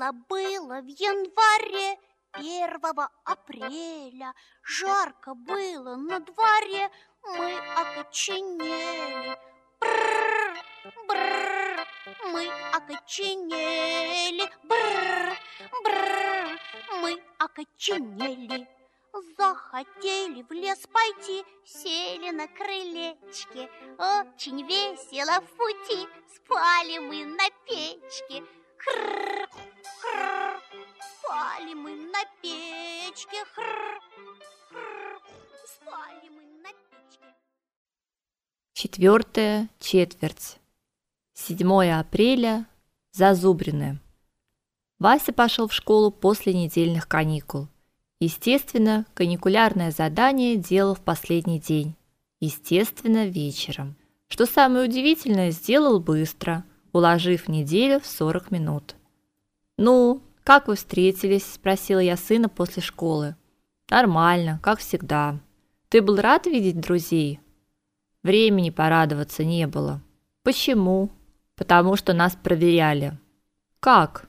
Было-было в январе первого апреля. Жарко было на дворе, мы окоченели. Бррр, бррр, мы окоченели. Бррр, бррр, мы окоченели. Захотели в лес пойти, сели на крылечке. Очень весело в пути, спали мы на печке Четвертая четверть. 7 апреля. Зазубрины. Вася пошел в школу после недельных каникул. Естественно, каникулярное задание делал в последний день. Естественно, вечером. Что самое удивительное, сделал быстро, уложив неделю в 40 минут. Ну, как вы встретились? спросила я сына после школы. Нормально, как всегда. Ты был рад видеть друзей? Времени порадоваться не было. Почему? Потому что нас проверяли. Как?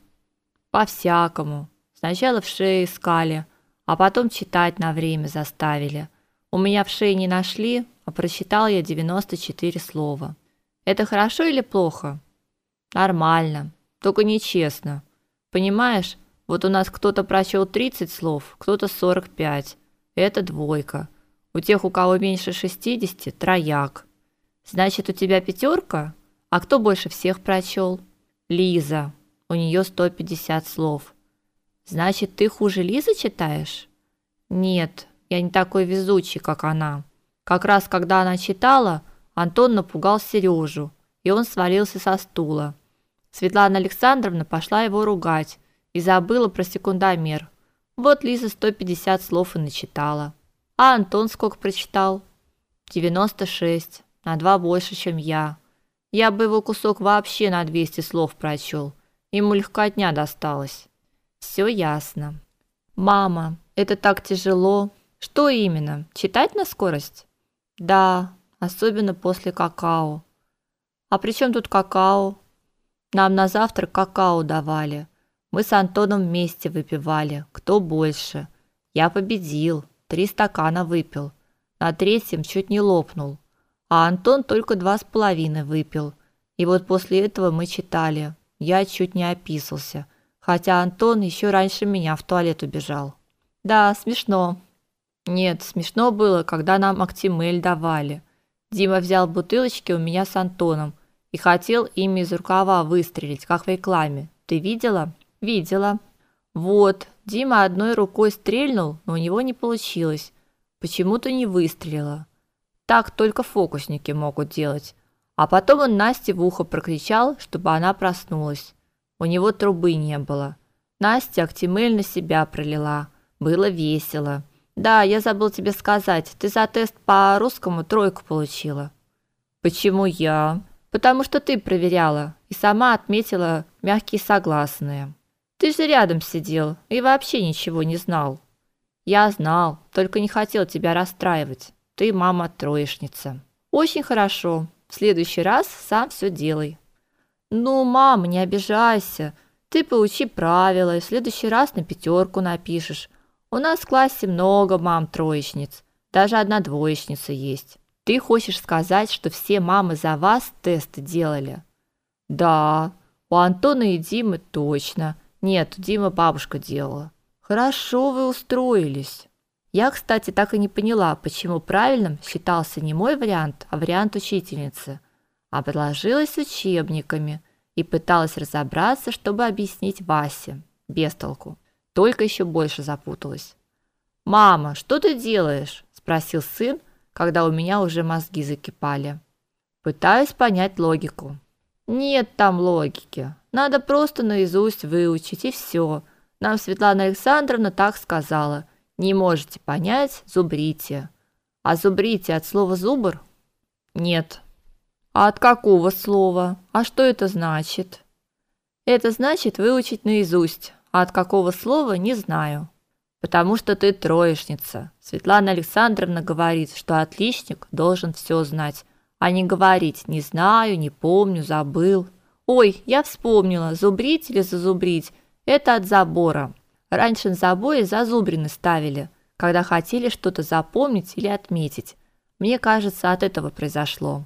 По-всякому. Сначала в шее искали, а потом читать на время заставили. У меня в шее не нашли, а прочитал я 94 слова. Это хорошо или плохо? Нормально, только нечестно. Понимаешь, вот у нас кто-то прочел 30 слов, кто-то 45. Это двойка. У тех, у кого меньше 60, трояк. Значит, у тебя пятерка? А кто больше всех прочел? Лиза. У нее 150 слов. Значит, ты хуже Лизы читаешь? Нет, я не такой везучий, как она. Как раз когда она читала, Антон напугал Сережу, и он свалился со стула. Светлана Александровна пошла его ругать и забыла про секундомер. Вот Лиза 150 слов и начитала. А Антон сколько прочитал? 96, на два больше, чем я. Я бы его кусок вообще на 200 слов прочел. Ему легкотня досталось. Все ясно. Мама, это так тяжело. Что именно? Читать на скорость? Да, особенно после какао. А при чем тут какао? Нам на завтрак какао давали. Мы с Антоном вместе выпивали, кто больше. Я победил, три стакана выпил. На третьем чуть не лопнул. А Антон только два с половиной выпил. И вот после этого мы читали. Я чуть не описался хотя Антон еще раньше меня в туалет убежал. Да, смешно. Нет, смешно было, когда нам Актимель давали. Дима взял бутылочки у меня с Антоном и хотел ими из рукава выстрелить, как в рекламе. Ты видела? Видела. Вот, Дима одной рукой стрельнул, но у него не получилось. Почему-то не выстрелила. Так только фокусники могут делать. А потом он Насте в ухо прокричал, чтобы она проснулась. У него трубы не было. Настя актимель на себя пролила. Было весело. Да, я забыл тебе сказать. Ты за тест по русскому тройку получила. Почему я? Потому что ты проверяла и сама отметила мягкие согласные. Ты же рядом сидел и вообще ничего не знал. Я знал, только не хотел тебя расстраивать. Ты мама троечница. Очень хорошо. В следующий раз сам все делай. Ну, мам, не обижайся. Ты поучи правила и в следующий раз на пятерку напишешь. У нас в классе много мам-троечниц. Даже одна двоечница есть. Ты хочешь сказать, что все мамы за вас тесты делали? Да, у Антона и Димы точно. Нет, у Димы бабушка делала. Хорошо вы устроились. Я, кстати, так и не поняла, почему правильным считался не мой вариант, а вариант учительницы – обложилась учебниками и пыталась разобраться, чтобы объяснить Васе. Без толку. Только еще больше запуталась. "Мама, что ты делаешь?" спросил сын, когда у меня уже мозги закипали. Пытаюсь понять логику. Нет там логики. Надо просто наизусть выучить и все. Нам Светлана Александровна так сказала. Не можете понять зубрите. А зубрите от слова зубр? Нет, а от какого слова? А что это значит? Это значит выучить наизусть. А от какого слова не знаю. Потому что ты троечница. Светлана Александровна говорит, что отличник должен все знать, а не говорить: "Не знаю, не помню, забыл". Ой, я вспомнила. Зубрить или зазубрить Это от забора. Раньше на заборе зазубрины ставили, когда хотели что-то запомнить или отметить. Мне кажется, от этого произошло.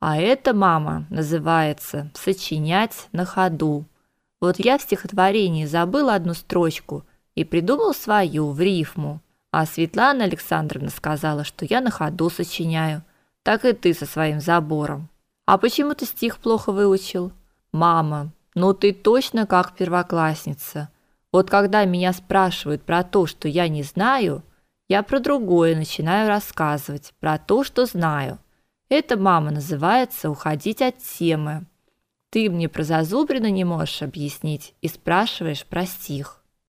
А это, мама, называется сочинять на ходу. Вот я в стихотворении забыл одну строчку и придумал свою в рифму. А Светлана Александровна сказала, что я на ходу сочиняю. Так и ты со своим забором. А почему ты стих плохо выучил? Мама, ну ты точно как первоклассница. Вот когда меня спрашивают про то, что я не знаю, я про другое начинаю рассказывать, про то, что знаю. Это, мама, называется уходить от темы. Ты мне про зазубрины не можешь объяснить и спрашиваешь про стих.